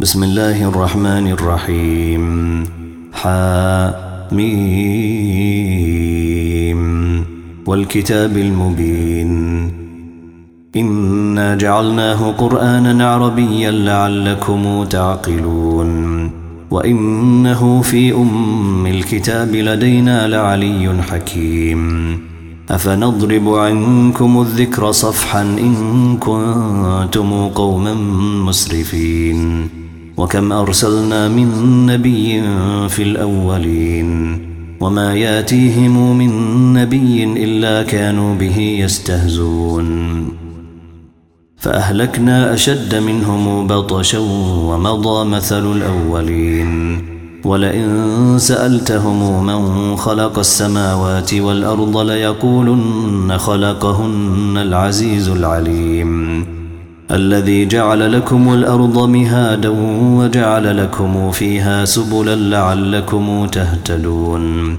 بسم الله الرحمن الرحيم حاميم والكتاب المبين إنا جعلناه قرآنا عربيا لعلكم تعقلون وإنه في أم الكتاب لدينا لعلي حكيم أفنضرب عنكم الذكر صفحا إن كنتم قوما مسرفين وكم أرسلنا من نبي في الأولين وما ياتيهم من نبي إلا كانوا به يستهزون. فأهلكنا أشد منهم بطشا ومضى مثل الأولين. ولئن سألتهم من خلق السماوات والأرض ليقولن خلقهن العزيز العليم. الذي جعل لكم الأرض مهادا وجعل لكم فيها سبلا لعلكم تهتدون.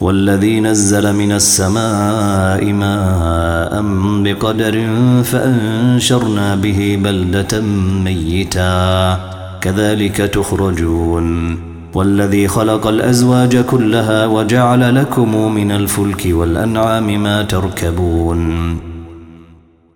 والذي نزل من السماء ماء بقدر فأنشرنا به بلدة ميتا. كذلك تخرجون. والذي خلق الأزواج كلها وجعل لكم من الفلك والأنعام ما تركبون.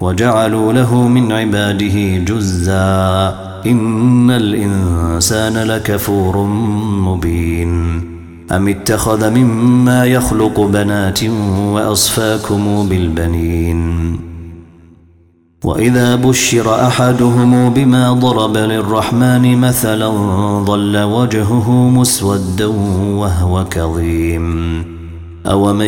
وجعلوا له من عباده جزاً. إن الإنسان لكفور مبين. أم اتخذ مما يخلق بنات وأصفاكم بالبنين. وإذا بشر أحدهم بما ضرب للرحمن مثلا ظل وجهه مسودا وهو كظيم. أومن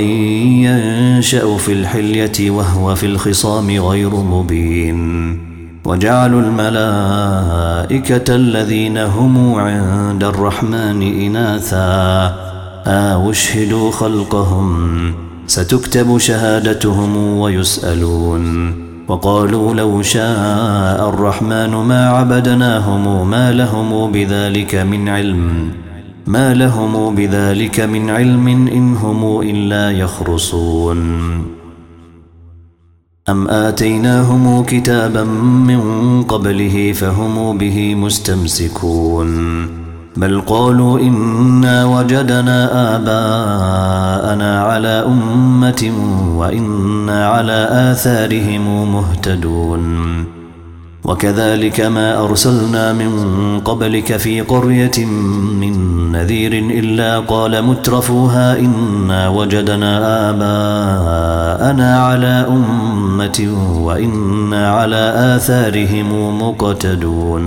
ينشأ في الحلية وهو في الخصام غير مبين وجعلوا الملائكة الذين هم عند الرحمن إناثا آوشهدوا خلقهم ستكتب شهادتهم ويسألون وقالوا لو شاء الرحمن ما عبدناهم ما لهم بذلك من علم ما لهم بذلك من علم إن هم إلا يخرصون. أم آتيناهم كتابا من قبله فهم به مستمسكون. بل قالوا إنا وجدنا آباءنا على أمة وإنا على آثارهم مهتدون. وكذلك ما أرسلنا من قبلك في قرية من نذير إلا قال مترفوها إنا وجدنا آباءنا على أمة وإنا على آثارهم مقتدون.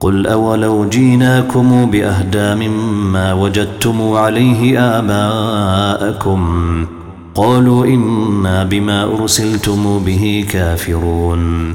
قل أولو جيناكم بأهدى مما وجدتم عليه آباءكم. قالوا إنا بما أرسلتم به كافرون.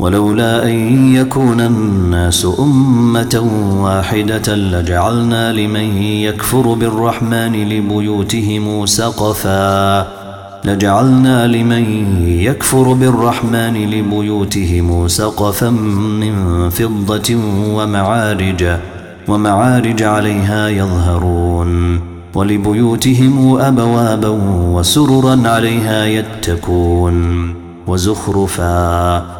ولولا أن يكون الناس أمة واحدة لجعلنا لمن يكفر بالرحمن لبيوتهم سقفا. لجعلنا لمن يكفر بالرحمن لبيوتهم سقفا من فضة ومعارج ومعارج عليها يظهرون. ولبيوتهم أبوابا وسررا عليها يتكون. وزخرفا.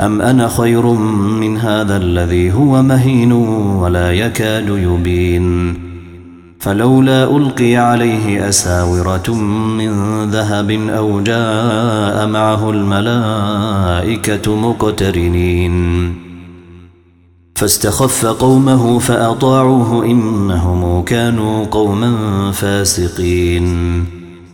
أم أنا خير من هذا الذي هو مهين ولا يكاد يبين؟ فلولا ألقي عليه أساورة من ذهب أو جاء معه الملائكة مقترنين. فاستخف قومه فأطاعوه إنهم كانوا قوما فاسقين.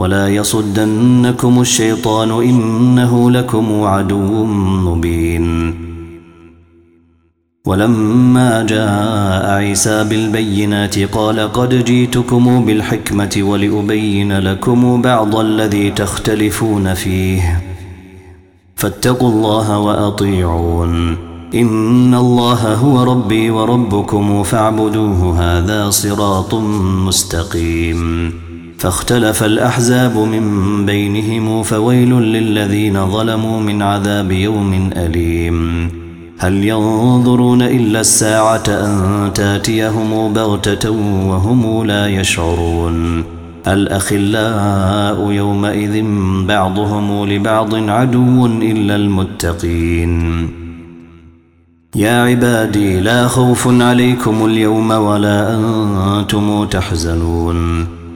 ولا يصدنكم الشيطان إنه لكم عدو مبين. ولما جاء عيسى بالبينات قال قد جيتكم بالحكمة ولأبين لكم بعض الذي تختلفون فيه. فاتقوا الله وأطيعون. إن الله هو ربي وربكم فاعبدوه هذا صراط مستقيم. فاختلف الأحزاب من بينهم فويل للذين ظلموا من عذاب يوم أليم. هل ينظرون إلا الساعة أن تأتيهم بغتة وهم لا يشعرون؟ الأخلاء يومئذ بعضهم لبعض عدو إلا المتقين. يا عبادي لا خوف عليكم اليوم ولا أنتم تحزنون.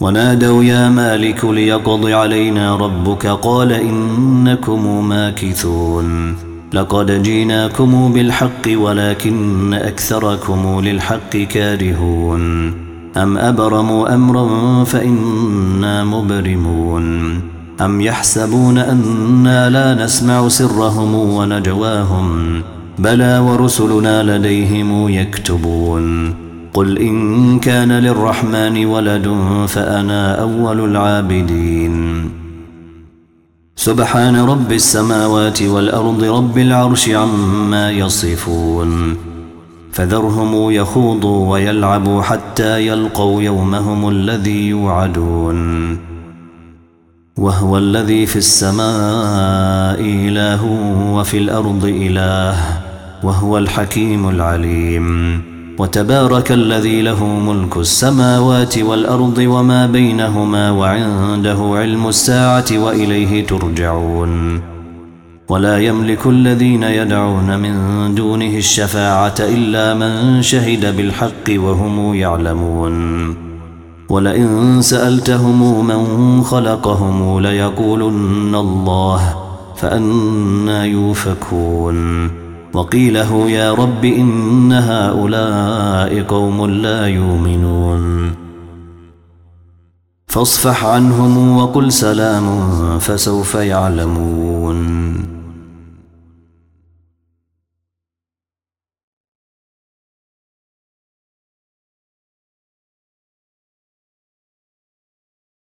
ونادوا يا مالك ليقض علينا ربك قال إنكم ماكثون لقد جيناكم بالحق ولكن أكثركم للحق كارهون أم أبرموا أمرا فإنا مبرمون أم يحسبون أنا لا نسمع سرهم ونجواهم بلى ورسلنا لديهم يكتبون قل إن كان للرحمن ولد فأنا أول العابدين. سبحان رب السماوات والأرض رب العرش عما يصفون. فذرهم يخوضوا ويلعبوا حتى يلقوا يومهم الذي يوعدون. وهو الذي في السماء إله وفي الأرض إله وهو الحكيم العليم. وتبارك الذي له ملك السماوات والأرض وما بينهما وعنده علم الساعة وإليه ترجعون. ولا يملك الذين يدعون من دونه الشفاعة إلا من شهد بالحق وهم يعلمون. ولئن سألتهم من خلقهم ليقولن الله فأنا يوفكون. وقيله يا رب إن هؤلاء قوم لا يؤمنون. فاصفح عنهم وقل سلام فسوف يعلمون.